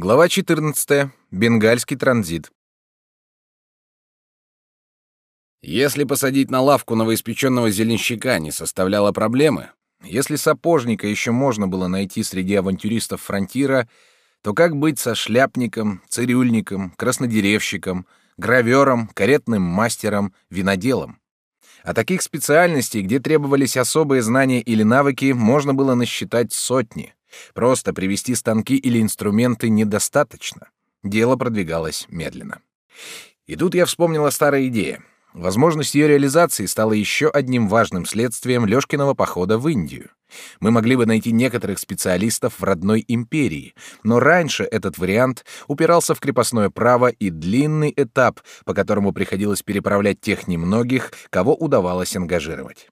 Глава 14. Бенгальский транзит. Если посадить на лавку новоиспеченного зеленщика не составляло проблемы, если сапожника еще можно было найти среди авантюристов фронтира, то как быть со шляпником, цирюльником, краснодеревщиком, гравером, каретным мастером, виноделом? А таких специальностей, где требовались особые знания или навыки, можно было насчитать сотни — Просто привести станки или инструменты недостаточно. Дело продвигалось медленно. И тут я вспомнила старая идея. Возможность ее реализации стала еще одним важным следствием Лёшкиного похода в Индию. Мы могли бы найти некоторых специалистов в родной империи, но раньше этот вариант упирался в крепостное право и длинный этап, по которому приходилось переправлять тех немногих, кого удавалось ангажировать.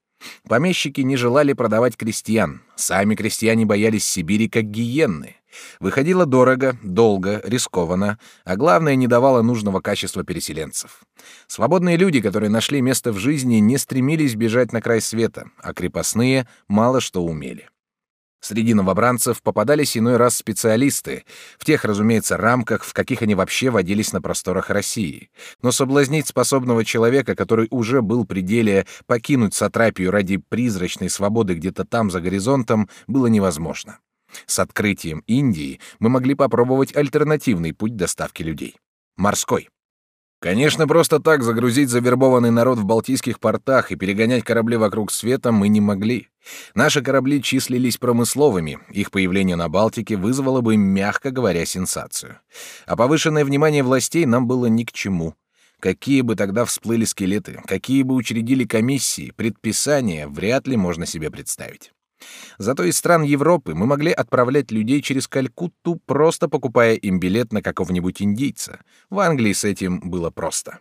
Помещики не желали продавать крестьян. Сами крестьяне боялись Сибири как гиенны. Выходило дорого, долго, рискованно, а главное, не давало нужного качества переселенцев. Свободные люди, которые нашли место в жизни, не стремились бежать на край света, а крепостные мало что умели. Среди новобранцев попадались иной раз специалисты, в тех, разумеется, рамках, в каких они вообще водились на просторах России. Но соблазнить способного человека, который уже был при деле покинуть Сатрапию ради призрачной свободы где-то там, за горизонтом, было невозможно. С открытием Индии мы могли попробовать альтернативный путь доставки людей. Морской. Конечно, просто так загрузить завербованный народ в балтийских портах и перегонять корабли вокруг света мы не могли. Наши корабли числились промысловыми, их появление на Балтике вызвало бы, мягко говоря, сенсацию. А повышенное внимание властей нам было ни к чему. Какие бы тогда всплыли скелеты, какие бы учредили комиссии, предписания, вряд ли можно себе представить. Зато из стран Европы мы могли отправлять людей через Калькутту, просто покупая им билет на какого-нибудь индийца. В Англии с этим было просто.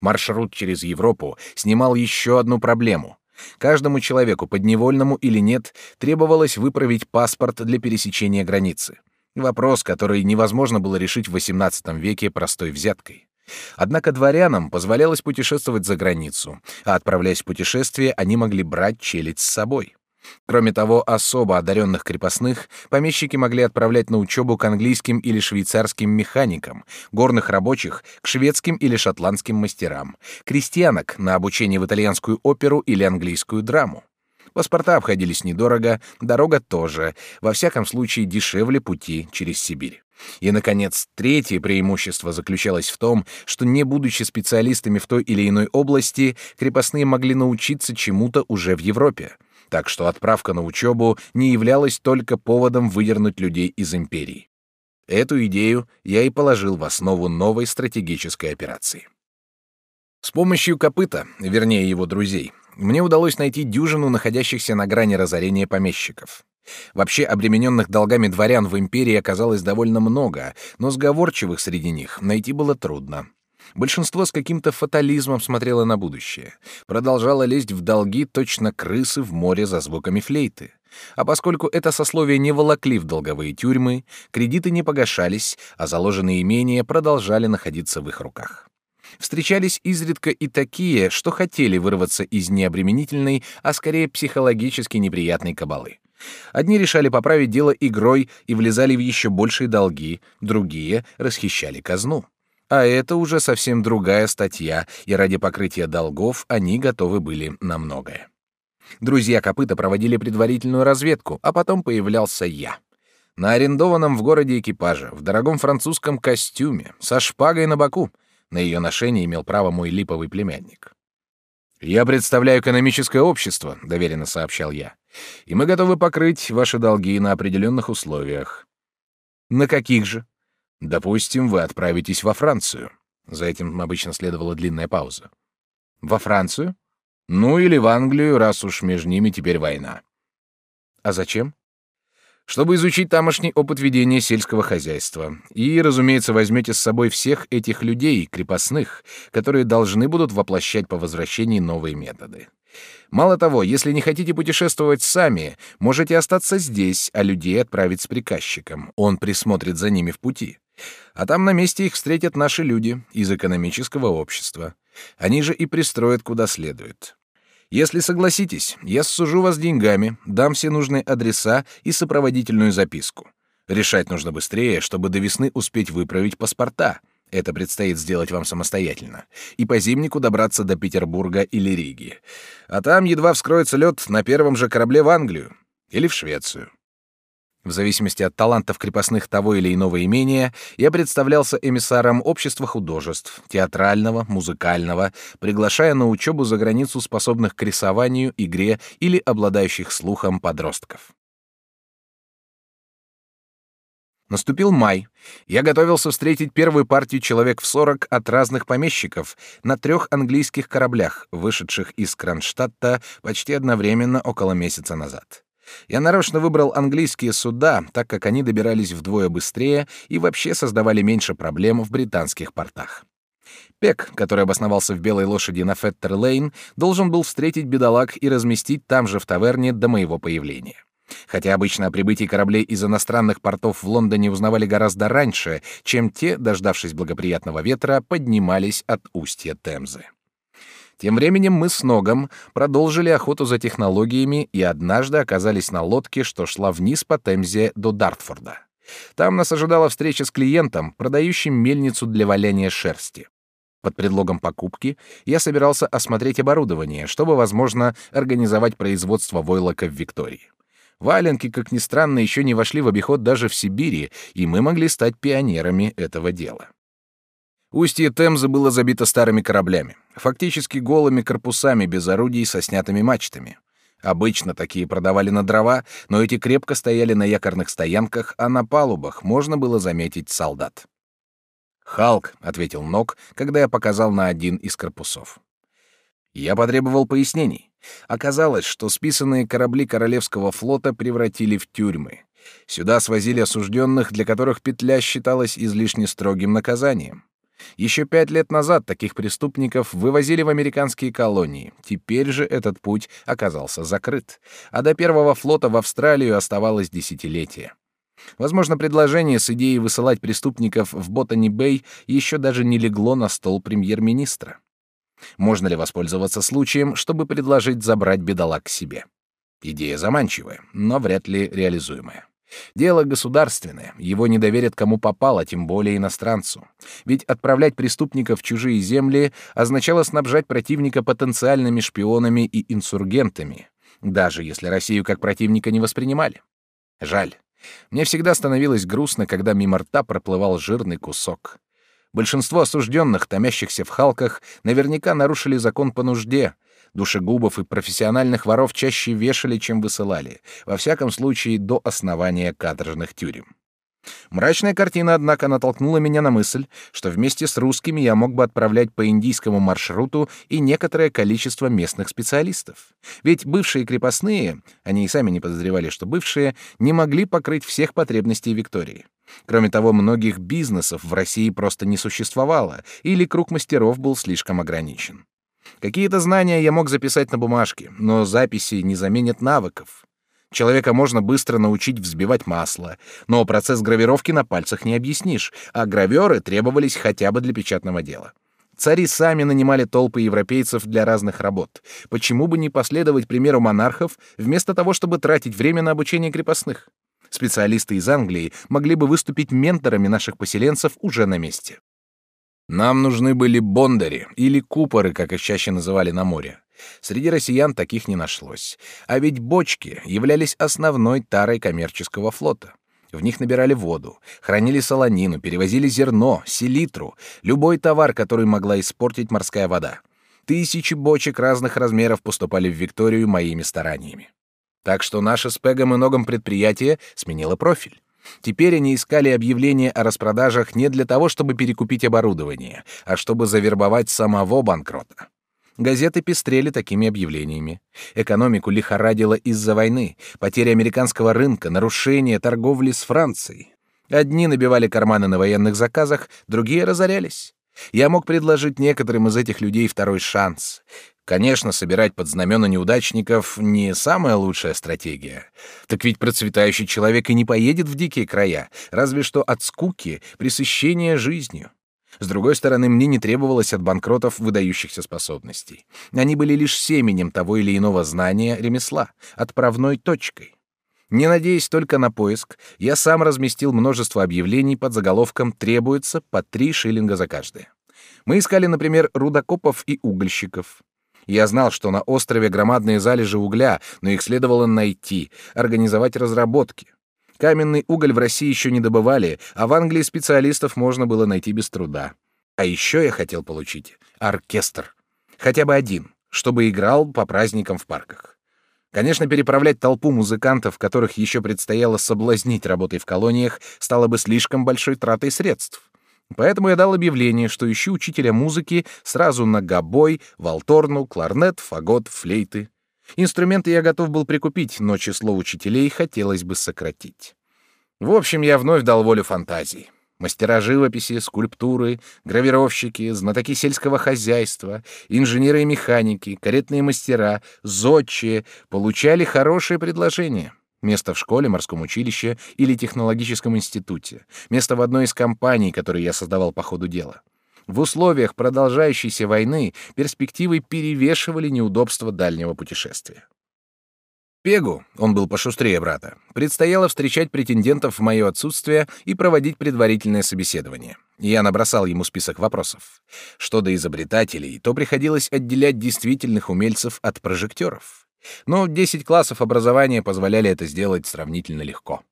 Маршрут через Европу снимал еще одну проблему. Каждому человеку, подневольному или нет, требовалось выправить паспорт для пересечения границы. Вопрос, который невозможно было решить в XVIII веке простой взяткой. Однако дворянам позволялось путешествовать за границу, а отправляясь в путешествие, они могли брать челядь с собой. Кроме того, особо одаренных крепостных помещики могли отправлять на учебу к английским или швейцарским механикам, горных рабочих — к шведским или шотландским мастерам, крестьянок — на обучение в итальянскую оперу или английскую драму. Паспорта обходились недорого, дорога тоже, во всяком случае дешевле пути через Сибирь. И, наконец, третье преимущество заключалось в том, что, не будучи специалистами в той или иной области, крепостные могли научиться чему-то уже в Европе — так что отправка на учебу не являлась только поводом выдернуть людей из империи. Эту идею я и положил в основу новой стратегической операции. С помощью копыта, вернее его друзей, мне удалось найти дюжину находящихся на грани разорения помещиков. Вообще обремененных долгами дворян в империи оказалось довольно много, но сговорчивых среди них найти было трудно. Большинство с каким-то фатализмом смотрело на будущее, продолжало лезть в долги точно крысы в море за звуками флейты. А поскольку это сословие не волокли в долговые тюрьмы, кредиты не погашались, а заложенные имения продолжали находиться в их руках. Встречались изредка и такие, что хотели вырваться из необременительной, а скорее психологически неприятной кабалы. Одни решали поправить дело игрой и влезали в еще большие долги, другие расхищали казну. А это уже совсем другая статья, и ради покрытия долгов они готовы были на многое. Друзья копыта проводили предварительную разведку, а потом появлялся я. На арендованном в городе экипаже, в дорогом французском костюме, со шпагой на боку. На ее ношение имел право мой липовый племянник. «Я представляю экономическое общество», — доверенно сообщал я, «и мы готовы покрыть ваши долги на определенных условиях». «На каких же?» Допустим, вы отправитесь во Францию. За этим обычно следовала длинная пауза. Во Францию? Ну или в Англию, раз уж между ними теперь война. А зачем? Чтобы изучить тамошний опыт ведения сельского хозяйства. И, разумеется, возьмете с собой всех этих людей, крепостных, которые должны будут воплощать по возвращении новые методы. Мало того, если не хотите путешествовать сами, можете остаться здесь, а людей отправить с приказчиком. Он присмотрит за ними в пути. А там на месте их встретят наши люди из экономического общества. Они же и пристроят куда следует. Если согласитесь, я ссужу вас деньгами, дам все нужные адреса и сопроводительную записку. Решать нужно быстрее, чтобы до весны успеть выправить паспорта. Это предстоит сделать вам самостоятельно. И по зимнику добраться до Петербурга или Риги. А там едва вскроется лед на первом же корабле в Англию. Или в Швецию. В зависимости от талантов крепостных того или иного имения, я представлялся эмиссаром общества художеств, театрального, музыкального, приглашая на учебу за границу способных к рисованию, игре или обладающих слухом подростков. Наступил май. Я готовился встретить первую партию человек в сорок от разных помещиков на трех английских кораблях, вышедших из Кронштадта почти одновременно около месяца назад. Я нарочно выбрал английские суда, так как они добирались вдвое быстрее и вообще создавали меньше проблем в британских портах. Пек, который обосновался в Белой лошади на Феттер-Лейн, должен был встретить бедолаг и разместить там же в таверне до моего появления. Хотя обычно о прибытии кораблей из иностранных портов в Лондоне узнавали гораздо раньше, чем те, дождавшись благоприятного ветра, поднимались от устья Темзы. Тем временем мы с Ногом продолжили охоту за технологиями и однажды оказались на лодке, что шла вниз по Темзе до Дартфорда. Там нас ожидала встреча с клиентом, продающим мельницу для валяния шерсти. Под предлогом покупки я собирался осмотреть оборудование, чтобы, возможно, организовать производство войлока в Виктории. Валенки, как ни странно, еще не вошли в обиход даже в Сибири, и мы могли стать пионерами этого дела. Устье Темзы было забито старыми кораблями, фактически голыми корпусами без орудий со снятыми мачтами. Обычно такие продавали на дрова, но эти крепко стояли на якорных стоянках, а на палубах можно было заметить солдат. «Халк», — ответил Нок, когда я показал на один из корпусов. Я потребовал пояснений. Оказалось, что списанные корабли Королевского флота превратили в тюрьмы. Сюда свозили осужденных, для которых петля считалась излишне строгим наказанием. Еще пять лет назад таких преступников вывозили в американские колонии. Теперь же этот путь оказался закрыт. А до первого флота в Австралию оставалось десятилетие. Возможно, предложение с идеей высылать преступников в Ботани-Бэй еще даже не легло на стол премьер-министра. Можно ли воспользоваться случаем, чтобы предложить забрать бедолаг к себе? Идея заманчивая, но вряд ли реализуемая. Дело государственное, его не доверят кому попало, тем более иностранцу. Ведь отправлять преступников в чужие земли означало снабжать противника потенциальными шпионами и инсургентами, даже если Россию как противника не воспринимали. Жаль. Мне всегда становилось грустно, когда мимо рта проплывал жирный кусок. Большинство осужденных, томящихся в халках, наверняка нарушили закон по нужде. Душегубов и профессиональных воров чаще вешали, чем высылали, во всяком случае до основания каторжных тюрем. Мрачная картина, однако, натолкнула меня на мысль, что вместе с русскими я мог бы отправлять по индийскому маршруту и некоторое количество местных специалистов. Ведь бывшие крепостные, они и сами не подозревали, что бывшие, не могли покрыть всех потребностей Виктории. Кроме того, многих бизнесов в России просто не существовало, или круг мастеров был слишком ограничен. Какие-то знания я мог записать на бумажке, но записи не заменят навыков. Человека можно быстро научить взбивать масло, но процесс гравировки на пальцах не объяснишь, а граверы требовались хотя бы для печатного дела. Цари сами нанимали толпы европейцев для разных работ. Почему бы не последовать примеру монархов, вместо того, чтобы тратить время на обучение крепостных? Специалисты из Англии могли бы выступить менторами наших поселенцев уже на месте. Нам нужны были бондари или купоры, как их чаще называли на море. Среди россиян таких не нашлось. А ведь бочки являлись основной тарой коммерческого флота. В них набирали воду, хранили солонину, перевозили зерно, селитру, любой товар, который могла испортить морская вода. Тысячи бочек разных размеров поступали в Викторию моими стараниями. Так что наше с Пегом и Ногом предприятие сменило профиль. Теперь они искали объявления о распродажах не для того, чтобы перекупить оборудование, а чтобы завербовать самого банкрота. Газеты пестрели такими объявлениями. Экономику лихорадило из-за войны, потери американского рынка, нарушение торговли с Францией. Одни набивали карманы на военных заказах, другие разорялись. Я мог предложить некоторым из этих людей второй шанс. Конечно, собирать под знамена неудачников не самая лучшая стратегия. Так ведь процветающий человек и не поедет в дикие края, разве что от скуки, пресыщения жизнью. С другой стороны, мне не требовалось от банкротов выдающихся способностей. Они были лишь семенем того или иного знания, ремесла, отправной точкой. Не надеясь только на поиск, я сам разместил множество объявлений под заголовком «Требуется по три шиллинга за каждое». Мы искали, например, рудокопов и угольщиков. Я знал, что на острове громадные залежи угля, но их следовало найти, организовать разработки. Каменный уголь в России еще не добывали, а в Англии специалистов можно было найти без труда. А еще я хотел получить оркестр. Хотя бы один, чтобы играл по праздникам в парках. Конечно, переправлять толпу музыкантов, которых еще предстояло соблазнить работой в колониях, стало бы слишком большой тратой средств. Поэтому я дал объявление, что ищу учителя музыки сразу на гобой, валторну, кларнет, фагот, флейты. Инструменты я готов был прикупить, но число учителей хотелось бы сократить. В общем, я вновь дал волю фантазии. Мастера живописи, скульптуры, гравировщики, знатоки сельского хозяйства, инженеры и механики, каретные мастера, зодчие получали хорошие предложения. Место в школе, морском училище или технологическом институте. Место в одной из компаний, которые я создавал по ходу дела. В условиях продолжающейся войны перспективы перевешивали неудобства дальнего путешествия. Пегу, он был пошустрее брата, предстояло встречать претендентов в мое отсутствие и проводить предварительное собеседование. Я набросал ему список вопросов. Что до изобретателей, то приходилось отделять действительных умельцев от прожекторов. Но 10 классов образования позволяли это сделать сравнительно легко.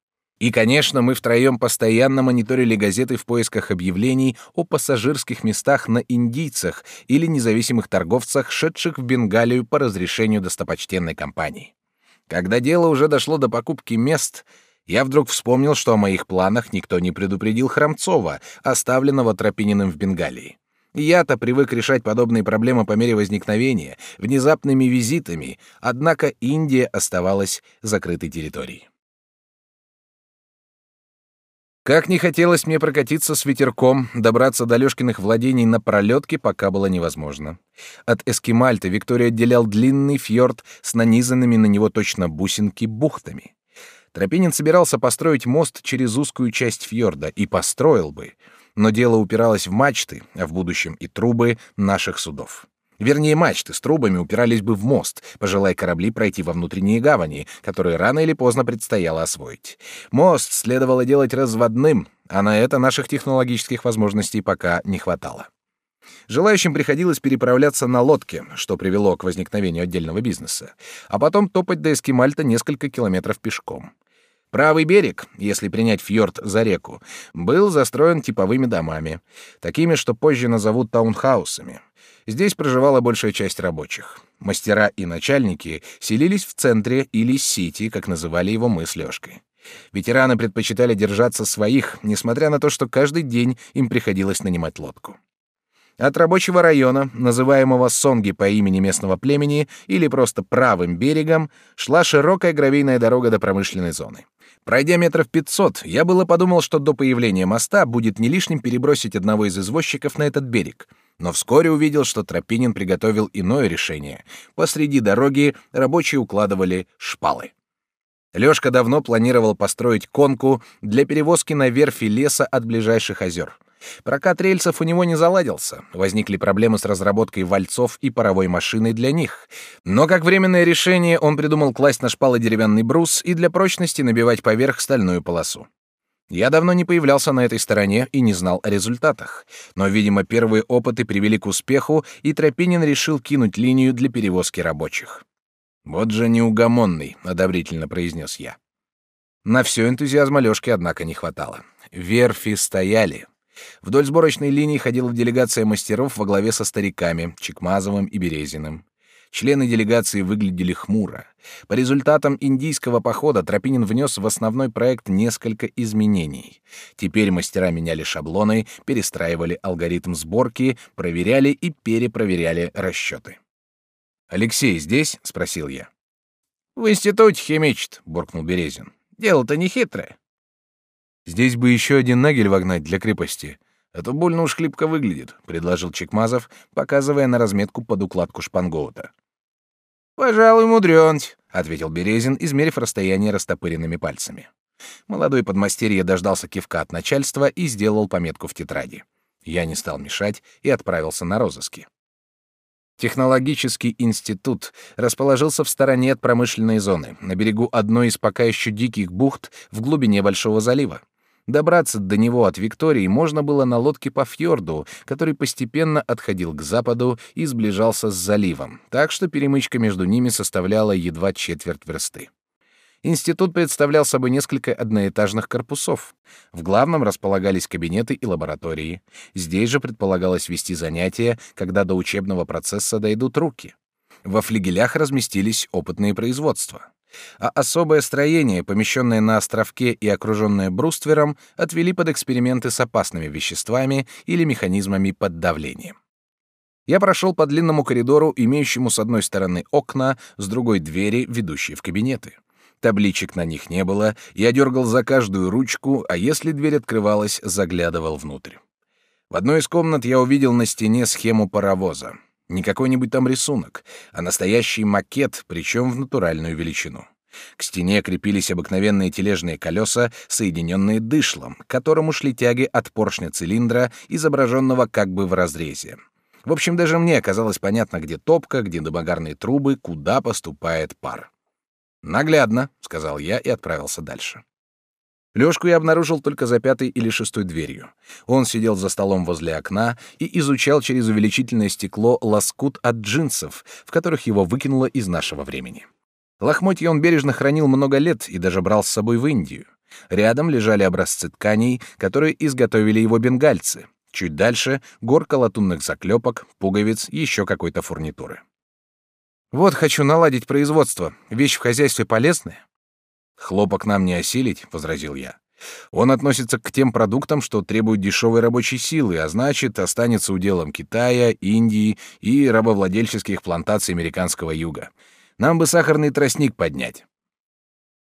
И, конечно, мы втроем постоянно мониторили газеты в поисках объявлений о пассажирских местах на индийцах или независимых торговцах, шедших в Бенгалию по разрешению достопочтенной компании. Когда дело уже дошло до покупки мест, я вдруг вспомнил, что о моих планах никто не предупредил Храмцова, оставленного Тропининым в Бенгалии. Я-то привык решать подобные проблемы по мере возникновения, внезапными визитами, однако Индия оставалась закрытой территорией. Как не хотелось мне прокатиться с ветерком, добраться до Лёшкиных владений на пролетке пока было невозможно. От Эскимальта Виктория отделял длинный фьорд с нанизанными на него точно бусинки бухтами. Тропинин собирался построить мост через узкую часть фьорда, и построил бы, но дело упиралось в мачты, а в будущем и трубы наших судов. Вернее, мачты с трубами упирались бы в мост, пожелая корабли пройти во внутренние гавани, которые рано или поздно предстояло освоить. Мост следовало делать разводным, а на это наших технологических возможностей пока не хватало. Желающим приходилось переправляться на лодке, что привело к возникновению отдельного бизнеса, а потом топать до Эскимальта несколько километров пешком. Правый берег, если принять фьорд за реку, был застроен типовыми домами, такими, что позже назовут таунхаусами. Здесь проживала большая часть рабочих. Мастера и начальники селились в центре или сити, как называли его мы с Лёшкой. Ветераны предпочитали держаться своих, несмотря на то, что каждый день им приходилось нанимать лодку. От рабочего района, называемого Сонги по имени местного племени или просто правым берегом, шла широкая гравийная дорога до промышленной зоны. Пройдя метров пятьсот, я было подумал, что до появления моста будет не лишним перебросить одного из извозчиков на этот берег, но вскоре увидел, что Тропинин приготовил иное решение. Посреди дороги рабочие укладывали шпалы. Лёшка давно планировал построить конку для перевозки на верфи леса от ближайших озер. Прокат рельсов у него не заладился, возникли проблемы с разработкой вальцов и паровой машины для них. Но как временное решение он придумал класть на шпалы деревянный брус и для прочности набивать поверх стальную полосу. Я давно не появлялся на этой стороне и не знал о результатах. Но, видимо, первые опыты привели к успеху, и Тропинин решил кинуть линию для перевозки рабочих. «Вот же неугомонный», — одобрительно произнес я. На все энтузиазма Лёшки, однако, не хватало. Верфи стояли. Вдоль сборочной линии ходила делегация мастеров во главе со стариками Чекмазовым и Березиным. Члены делегации выглядели хмуро. По результатам индийского похода Тропинин внес в основной проект несколько изменений. Теперь мастера меняли шаблоны, перестраивали алгоритм сборки, проверяли и перепроверяли расчеты. «Алексей здесь?» — спросил я. «В институте химичит», — буркнул Березин. «Дело-то не хитрое». «Здесь бы еще один нагель вогнать для крепости, а то больно уж хлипко выглядит», — предложил Чекмазов, показывая на разметку под укладку шпангоута. «Пожалуй, мудрёнть», — ответил Березин, измерив расстояние растопыренными пальцами. Молодой подмастерье дождался кивка от начальства и сделал пометку в тетради. Я не стал мешать и отправился на розыски. Технологический институт расположился в стороне от промышленной зоны, на берегу одной из пока еще диких бухт в глубине Большого залива. Добраться до него от Виктории можно было на лодке по фьорду, который постепенно отходил к западу и сближался с заливом, так что перемычка между ними составляла едва четверть версты. Институт представлял собой несколько одноэтажных корпусов. В главном располагались кабинеты и лаборатории. Здесь же предполагалось вести занятия, когда до учебного процесса дойдут руки. Во флигелях разместились опытные производства. А особое строение, помещенное на островке и окруженное бруствером, отвели под эксперименты с опасными веществами или механизмами под давлением. Я прошел по длинному коридору, имеющему с одной стороны окна, с другой двери, ведущие в кабинеты. Табличек на них не было, я дергал за каждую ручку, а если дверь открывалась, заглядывал внутрь. В одной из комнат я увидел на стене схему паровоза. Не какой-нибудь там рисунок, а настоящий макет, причем в натуральную величину. К стене крепились обыкновенные тележные колеса, соединенные дышлом, к которому шли тяги от поршня цилиндра, изображенного как бы в разрезе. В общем, даже мне оказалось понятно, где топка, где дымогарные трубы, куда поступает пар. «Наглядно», — сказал я и отправился дальше. Лёшку я обнаружил только за пятой или шестой дверью. Он сидел за столом возле окна и изучал через увеличительное стекло лоскут от джинсов, в которых его выкинуло из нашего времени. Лохмотья он бережно хранил много лет и даже брал с собой в Индию. Рядом лежали образцы тканей, которые изготовили его бенгальцы. Чуть дальше — горка латунных заклепок, пуговиц, еще какой-то фурнитуры. Вот хочу наладить производство. Вещь в хозяйстве полезная. Хлопок нам не осилить, возразил я. Он относится к тем продуктам, что требуют дешевой рабочей силы, а значит, останется уделом Китая, Индии и рабовладельческих плантаций американского юга. Нам бы сахарный тростник поднять.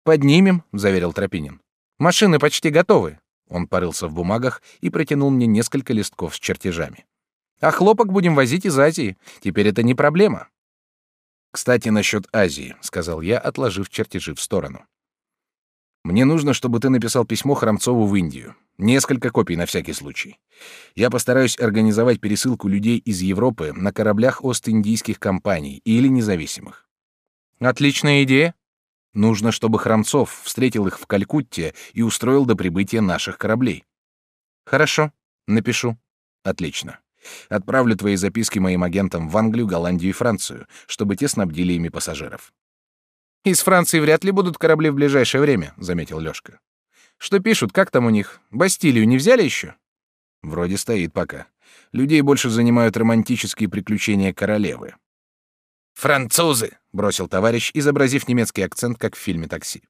Поднимем, заверил Тропинин. Машины почти готовы. Он порылся в бумагах и протянул мне несколько листков с чертежами. А хлопок будем возить из Азии. Теперь это не проблема. Кстати, насчет Азии, сказал я, отложив чертежи в сторону. Мне нужно, чтобы ты написал письмо Храмцову в Индию. Несколько копий на всякий случай. Я постараюсь организовать пересылку людей из Европы на кораблях Ост-Индийских компаний или независимых. Отличная идея. Нужно, чтобы Храмцов встретил их в Калькутте и устроил до прибытия наших кораблей. Хорошо, напишу. Отлично. Отправлю твои записки моим агентам в Англию, Голландию и Францию, чтобы те снабдили ими пассажиров. Из Франции вряд ли будут корабли в ближайшее время, заметил Лёшка. Что пишут, как там у них? Бастилию не взяли еще? Вроде стоит пока. Людей больше занимают романтические приключения королевы. Французы, бросил товарищ, изобразив немецкий акцент, как в фильме Такси.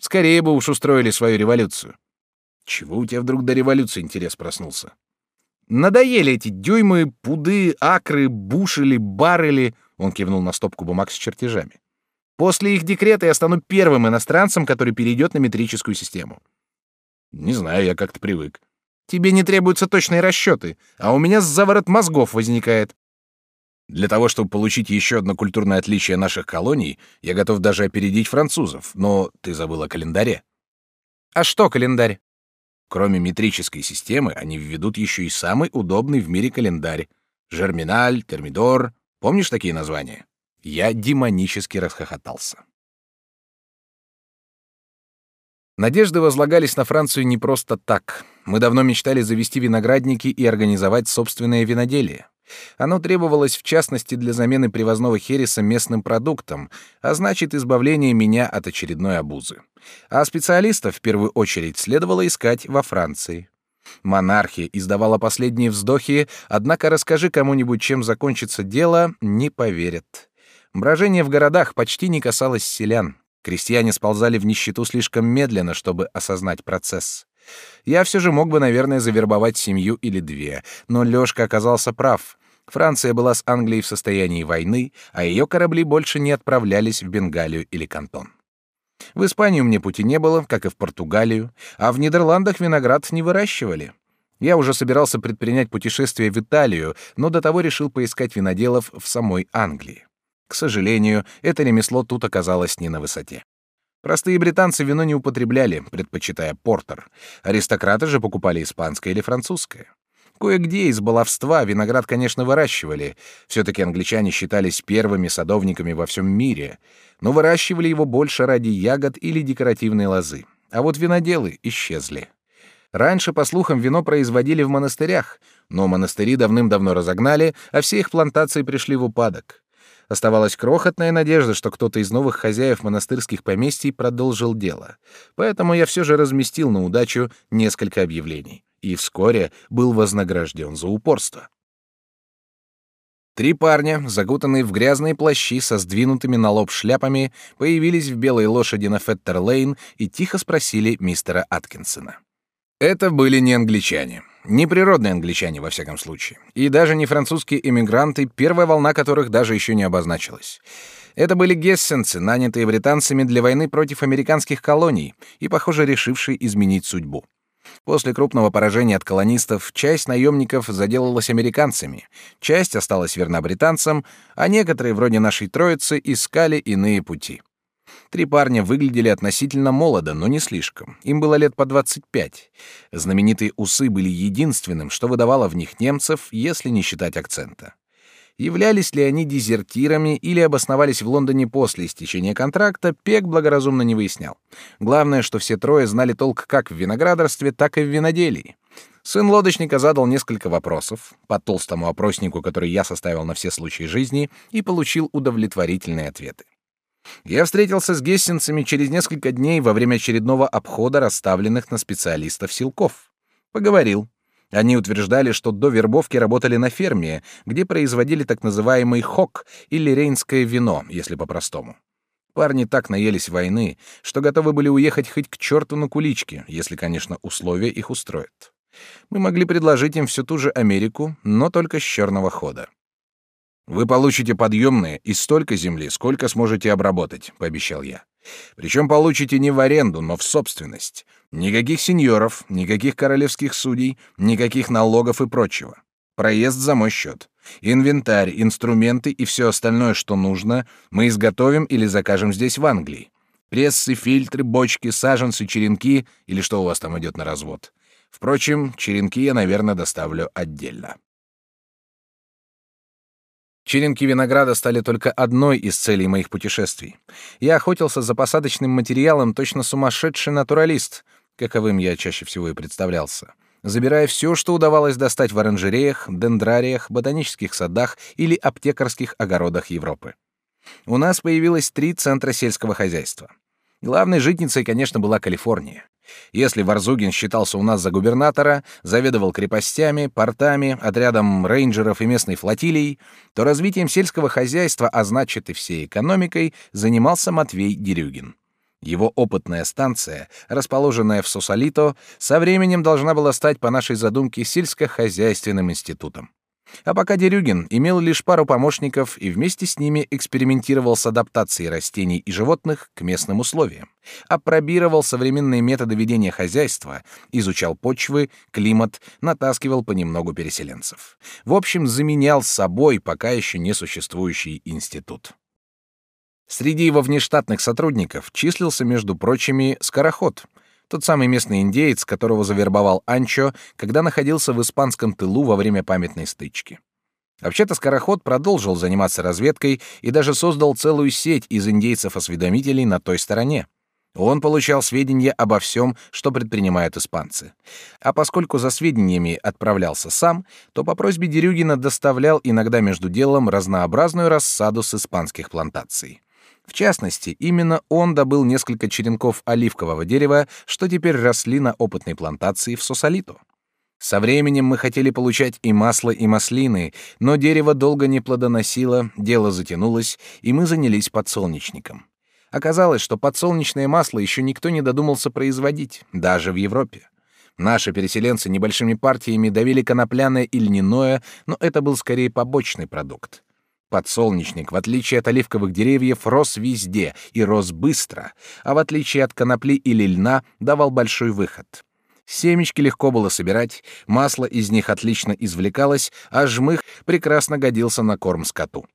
Скорее бы уж устроили свою революцию. Чего у тебя вдруг до революции интерес проснулся? Надоели эти дюймы, пуды, акры, бушели, баррели. Он кивнул на стопку бумаг с чертежами. После их декрета я стану первым иностранцем, который перейдет на метрическую систему. Не знаю, я как-то привык. Тебе не требуются точные расчеты, а у меня заворот мозгов возникает. Для того, чтобы получить еще одно культурное отличие наших колоний, я готов даже опередить французов, но ты забыл о календаре. А что календарь? Кроме метрической системы, они введут еще и самый удобный в мире календарь. Жерминаль, Термидор. Помнишь такие названия? Я демонически расхохотался. Надежды возлагались на Францию не просто так. Мы давно мечтали завести виноградники и организовать собственное виноделие. Оно требовалось в частности для замены привозного хереса местным продуктом, а значит избавления меня от очередной обузы. А специалистов в первую очередь следовало искать во Франции. Монархия издавала последние вздохи, однако расскажи кому-нибудь, чем закончится дело, не поверят. Брожение в городах почти не касалось селян. Крестьяне сползали в нищету слишком медленно, чтобы осознать процесс. Я все же мог бы, наверное, завербовать семью или две, но Лёшка оказался прав. Франция была с Англией в состоянии войны, а ее корабли больше не отправлялись в Бенгалию или Кантон. В Испанию мне пути не было, как и в Португалию, а в Нидерландах виноград не выращивали. Я уже собирался предпринять путешествие в Италию, но до того решил поискать виноделов в самой Англии. К сожалению, это ремесло тут оказалось не на высоте. Простые британцы вино не употребляли, предпочитая портер. Аристократы же покупали испанское или французское. Кое-где из баловства виноград, конечно, выращивали. Все-таки англичане считались первыми садовниками во всем мире. Но выращивали его больше ради ягод или декоративной лозы. А вот виноделы исчезли. Раньше, по слухам, вино производили в монастырях, но монастыри давным-давно разогнали, а все их плантации пришли в упадок. Оставалась крохотная надежда, что кто-то из новых хозяев монастырских поместий продолжил дело. Поэтому я все же разместил на удачу несколько объявлений. И вскоре был вознагражден за упорство. Три парня, закутанные в грязные плащи со сдвинутыми на лоб шляпами, появились в белой лошади на Феттер-Лейн и тихо спросили мистера Аткинсона. Это были не англичане. Не природные англичане, во всяком случае. И даже не французские эмигранты, первая волна которых даже еще не обозначилась. Это были гессенцы, нанятые британцами для войны против американских колоний и, похоже, решившие изменить судьбу. После крупного поражения от колонистов часть наемников заделалась американцами, часть осталась верна британцам, а некоторые, вроде нашей троицы, искали иные пути. Три парня выглядели относительно молодо, но не слишком. Им было лет по 25. Знаменитые усы были единственным, что выдавало в них немцев, если не считать акцента. Являлись ли они дезертирами или обосновались в Лондоне после истечения контракта, Пек благоразумно не выяснял. Главное, что все трое знали толк как в виноградарстве, так и в виноделии. Сын лодочника задал несколько вопросов по толстому опроснику, который я составил на все случаи жизни, и получил удовлетворительные ответы. Я встретился с гессенцами через несколько дней во время очередного обхода расставленных на специалистов силков. Поговорил. Они утверждали, что до вербовки работали на ферме, где производили так называемый хок или рейнское вино, если по-простому. Парни так наелись войны, что готовы были уехать хоть к черту на куличке, если, конечно, условия их устроят. Мы могли предложить им всю ту же Америку, но только с черного хода. Вы получите подъемные и столько земли, сколько сможете обработать, пообещал я. Причем получите не в аренду, но в собственность. Никаких сеньоров, никаких королевских судей, никаких налогов и прочего. Проезд за мой счет. Инвентарь, инструменты и все остальное, что нужно, мы изготовим или закажем здесь в Англии. Прессы, фильтры, бочки, саженцы, черенки или что у вас там идет на развод. Впрочем, черенки я, наверное, доставлю отдельно. Черенки винограда стали только одной из целей моих путешествий. Я охотился за посадочным материалом точно сумасшедший натуралист, каковым я чаще всего и представлялся, забирая все, что удавалось достать в оранжереях, дендрариях, ботанических садах или аптекарских огородах Европы. У нас появилось три центра сельского хозяйства. Главной житницей, конечно, была Калифорния. Если Варзугин считался у нас за губернатора, заведовал крепостями, портами, отрядом рейнджеров и местной флотилией, то развитием сельского хозяйства, а значит и всей экономикой, занимался Матвей Дерюгин. Его опытная станция, расположенная в Сусалито, со временем должна была стать, по нашей задумке, сельскохозяйственным институтом. А пока Дерюгин имел лишь пару помощников и вместе с ними экспериментировал с адаптацией растений и животных к местным условиям, опробировал современные методы ведения хозяйства, изучал почвы, климат, натаскивал понемногу переселенцев. В общем, заменял собой пока еще не существующий институт. Среди его внештатных сотрудников числился, между прочими, скороход — тот самый местный индеец, которого завербовал Анчо, когда находился в испанском тылу во время памятной стычки. Вообще-то Скороход продолжил заниматься разведкой и даже создал целую сеть из индейцев-осведомителей на той стороне. Он получал сведения обо всем, что предпринимают испанцы. А поскольку за сведениями отправлялся сам, то по просьбе Дерюгина доставлял иногда между делом разнообразную рассаду с испанских плантаций. В частности, именно он добыл несколько черенков оливкового дерева, что теперь росли на опытной плантации в Сосолито. Со временем мы хотели получать и масло, и маслины, но дерево долго не плодоносило, дело затянулось, и мы занялись подсолнечником. Оказалось, что подсолнечное масло еще никто не додумался производить, даже в Европе. Наши переселенцы небольшими партиями давили конопляное и льняное, но это был скорее побочный продукт. Подсолнечник, в отличие от оливковых деревьев, рос везде и рос быстро, а в отличие от конопли или льна, давал большой выход. Семечки легко было собирать, масло из них отлично извлекалось, а жмых прекрасно годился на корм скоту.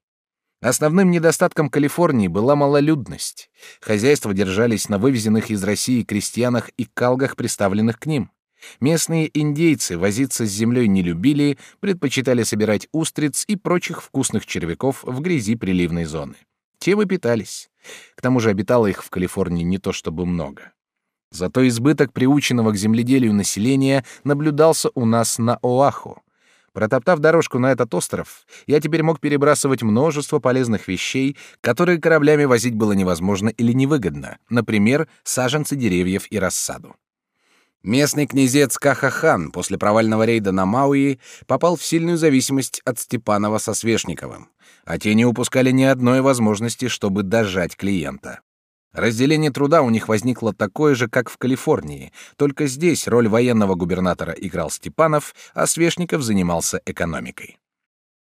Основным недостатком Калифорнии была малолюдность. Хозяйства держались на вывезенных из России крестьянах и калгах, приставленных к ним. Местные индейцы возиться с землей не любили, предпочитали собирать устриц и прочих вкусных червяков в грязи приливной зоны. Тем и питались. К тому же обитало их в Калифорнии не то чтобы много. Зато избыток приученного к земледелию населения наблюдался у нас на Оаху. Протоптав дорожку на этот остров, я теперь мог перебрасывать множество полезных вещей, которые кораблями возить было невозможно или невыгодно, например, саженцы деревьев и рассаду. Местный князец Кахахан после провального рейда на Мауи попал в сильную зависимость от Степанова со Свешниковым, а те не упускали ни одной возможности, чтобы дожать клиента. Разделение труда у них возникло такое же, как в Калифорнии, только здесь роль военного губернатора играл Степанов, а Свешников занимался экономикой.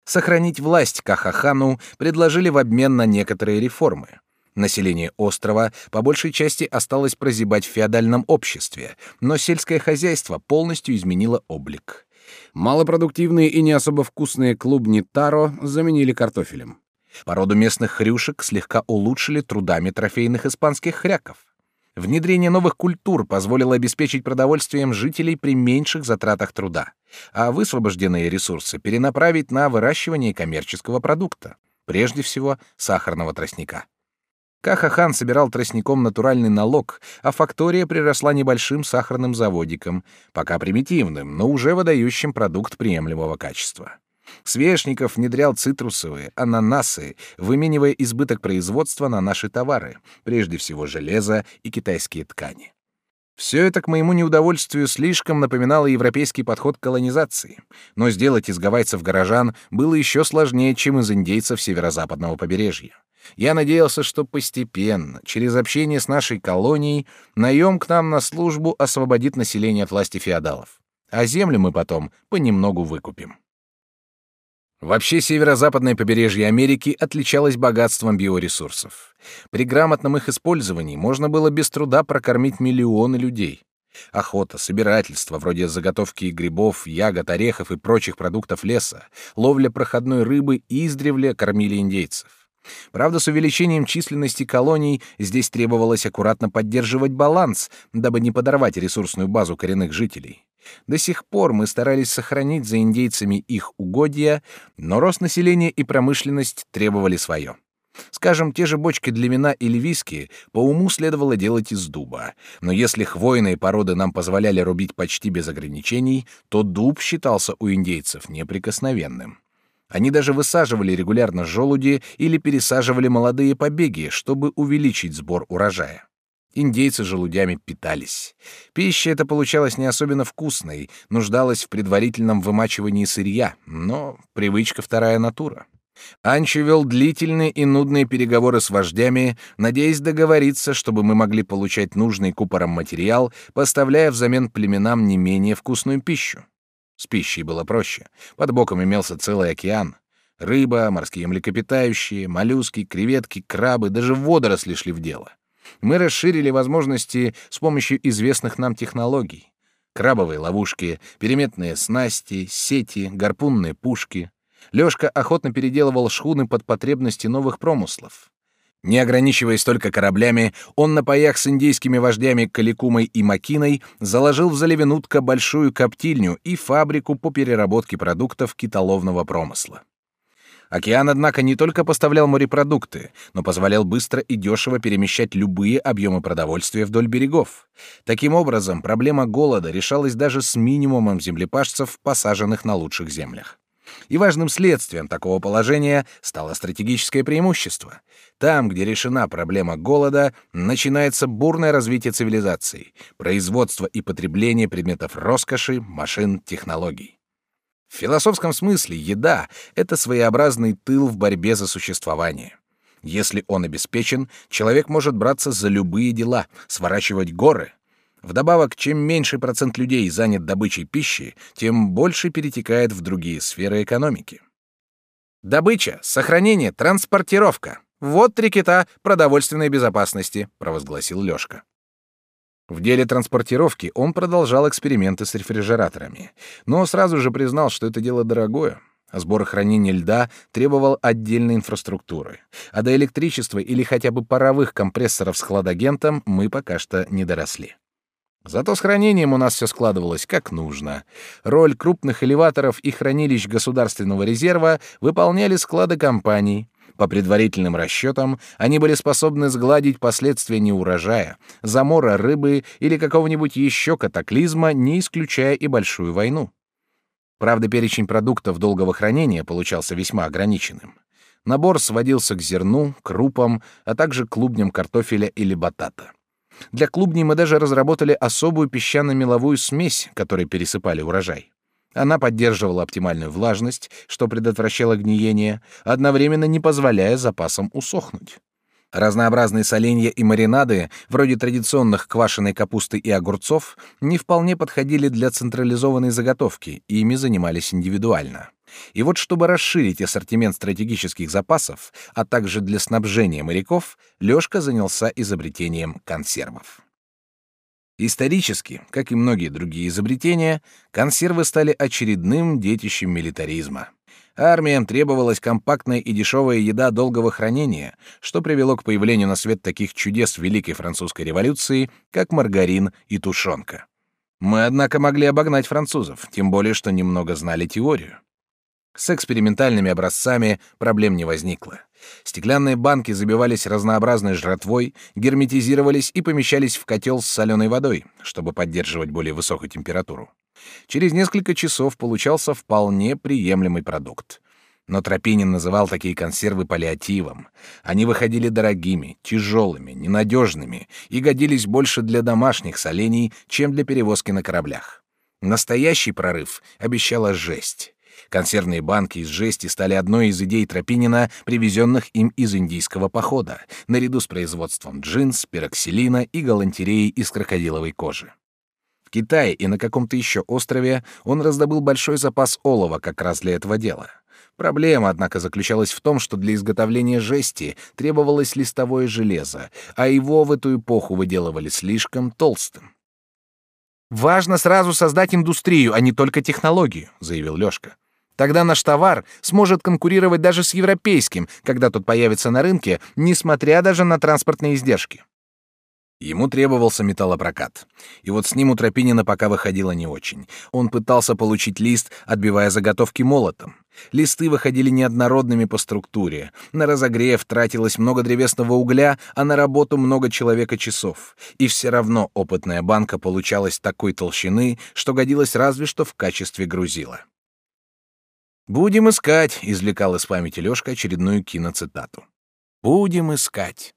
Сохранить власть Кахахану предложили в обмен на некоторые реформы. Население острова по большей части осталось прозябать в феодальном обществе, но сельское хозяйство полностью изменило облик. Малопродуктивные и не особо вкусные клубни таро заменили картофелем. Породу местных хрюшек слегка улучшили трудами трофейных испанских хряков. Внедрение новых культур позволило обеспечить продовольствием жителей при меньших затратах труда, а высвобожденные ресурсы перенаправить на выращивание коммерческого продукта, прежде всего сахарного тростника. Кахахан собирал тростником натуральный налог, а фактория приросла небольшим сахарным заводиком, пока примитивным, но уже выдающим продукт приемлемого качества. Свешников внедрял цитрусовые, ананасы, выменивая избыток производства на наши товары, прежде всего железо и китайские ткани. Все это к моему неудовольствию слишком напоминало европейский подход к колонизации, но сделать из гавайцев горожан было еще сложнее, чем из индейцев северо-западного побережья. Я надеялся, что постепенно, через общение с нашей колонией, наем к нам на службу освободит население от власти феодалов. А землю мы потом понемногу выкупим. Вообще северо-западное побережье Америки отличалось богатством биоресурсов. При грамотном их использовании можно было без труда прокормить миллионы людей. Охота, собирательство, вроде заготовки грибов, ягод, орехов и прочих продуктов леса, ловля проходной рыбы издревле кормили индейцев. Правда, с увеличением численности колоний здесь требовалось аккуратно поддерживать баланс, дабы не подорвать ресурсную базу коренных жителей. До сих пор мы старались сохранить за индейцами их угодья, но рост населения и промышленность требовали свое. Скажем, те же бочки для вина или виски по уму следовало делать из дуба, но если хвойные породы нам позволяли рубить почти без ограничений, то дуб считался у индейцев неприкосновенным. Они даже высаживали регулярно желуди или пересаживали молодые побеги, чтобы увеличить сбор урожая. Индейцы желудями питались. Пища эта получалась не особенно вкусной, нуждалась в предварительном вымачивании сырья, но привычка вторая натура. Анчо вел длительные и нудные переговоры с вождями, надеясь договориться, чтобы мы могли получать нужный купором материал, поставляя взамен племенам не менее вкусную пищу. С пищей было проще. Под боком имелся целый океан. Рыба, морские млекопитающие, моллюски, креветки, крабы, даже водоросли шли в дело. Мы расширили возможности с помощью известных нам технологий. Крабовые ловушки, переметные снасти, сети, гарпунные пушки. Лёшка охотно переделывал шхуны под потребности новых промыслов. Не ограничиваясь только кораблями, он на паях с индейскими вождями Каликумой и Макиной заложил в заливе Нутка большую коптильню и фабрику по переработке продуктов китоловного промысла. Океан, однако, не только поставлял морепродукты, но позволял быстро и дешево перемещать любые объемы продовольствия вдоль берегов. Таким образом, проблема голода решалась даже с минимумом землепашцев, посаженных на лучших землях. И важным следствием такого положения стало стратегическое преимущество. Там, где решена проблема голода, начинается бурное развитие цивилизации, производство и потребление предметов роскоши, машин, технологий. В философском смысле еда — это своеобразный тыл в борьбе за существование. Если он обеспечен, человек может браться за любые дела, сворачивать горы, Вдобавок, чем меньший процент людей занят добычей пищи, тем больше перетекает в другие сферы экономики. Добыча, сохранение, транспортировка. Вот три кита продовольственной безопасности, провозгласил Лёшка. В деле транспортировки он продолжал эксперименты с рефрижераторами, но сразу же признал, что это дело дорогое. Сбор хранения льда требовал отдельной инфраструктуры, а до электричества или хотя бы паровых компрессоров с хладагентом мы пока что не доросли. Зато с хранением у нас все складывалось как нужно. Роль крупных элеваторов и хранилищ государственного резерва выполняли склады компаний. По предварительным расчетам, они были способны сгладить последствия неурожая, замора рыбы или какого-нибудь еще катаклизма, не исключая и большую войну. Правда, перечень продуктов долгого хранения получался весьма ограниченным. Набор сводился к зерну, крупам, а также клубням картофеля или батата. Для клубней мы даже разработали особую песчано-меловую смесь, которой пересыпали урожай. Она поддерживала оптимальную влажность, что предотвращало гниение, одновременно не позволяя запасам усохнуть. Разнообразные соленья и маринады, вроде традиционных квашеной капусты и огурцов, не вполне подходили для централизованной заготовки, и ими занимались индивидуально. И вот чтобы расширить ассортимент стратегических запасов, а также для снабжения моряков, Лёшка занялся изобретением консервов. Исторически, как и многие другие изобретения, консервы стали очередным детищем милитаризма. Армиям требовалась компактная и дешевая еда долгого хранения, что привело к появлению на свет таких чудес Великой Французской революции, как маргарин и тушенка. Мы, однако, могли обогнать французов, тем более, что немного знали теорию. С экспериментальными образцами проблем не возникло. Стеклянные банки забивались разнообразной жратвой, герметизировались и помещались в котел с соленой водой, чтобы поддерживать более высокую температуру. Через несколько часов получался вполне приемлемый продукт. Но Тропинин называл такие консервы паллиативом. Они выходили дорогими, тяжелыми, ненадежными и годились больше для домашних солений, чем для перевозки на кораблях. Настоящий прорыв обещала жесть. Консервные банки из жести стали одной из идей Тропинина, привезенных им из индийского похода, наряду с производством джинс, пероксилина и галантереи из крокодиловой кожи. В Китае и на каком-то еще острове он раздобыл большой запас олова как раз для этого дела. Проблема, однако, заключалась в том, что для изготовления жести требовалось листовое железо, а его в эту эпоху выделывали слишком толстым. «Важно сразу создать индустрию, а не только технологию», — заявил Лёшка. Тогда наш товар сможет конкурировать даже с европейским, когда тот появится на рынке, несмотря даже на транспортные издержки. Ему требовался металлопрокат. И вот с ним у Тропинина пока выходило не очень. Он пытался получить лист, отбивая заготовки молотом. Листы выходили неоднородными по структуре. На разогрев тратилось много древесного угля, а на работу много человека часов. И все равно опытная банка получалась такой толщины, что годилась разве что в качестве грузила. «Будем искать», — извлекал из памяти Лёшка очередную киноцитату. «Будем искать».